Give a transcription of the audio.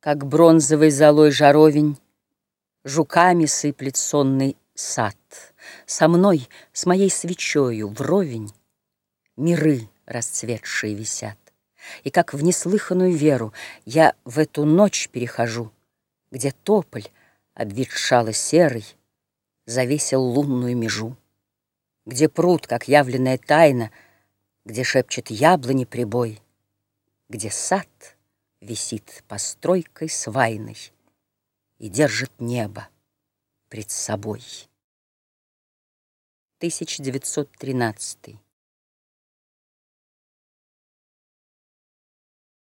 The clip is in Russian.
Как бронзовый золой жаровень, Жуками сыплет сонный сад. Со мной, с моей свечою, вровень Миры расцветшие висят. И как в неслыханную веру Я в эту ночь перехожу, Где тополь, обветшало серый, Завесил лунную межу, Где пруд, как явленная тайна, Где шепчет яблони прибой, Где сад висит постройкой свайной И держит небо пред собой. 1913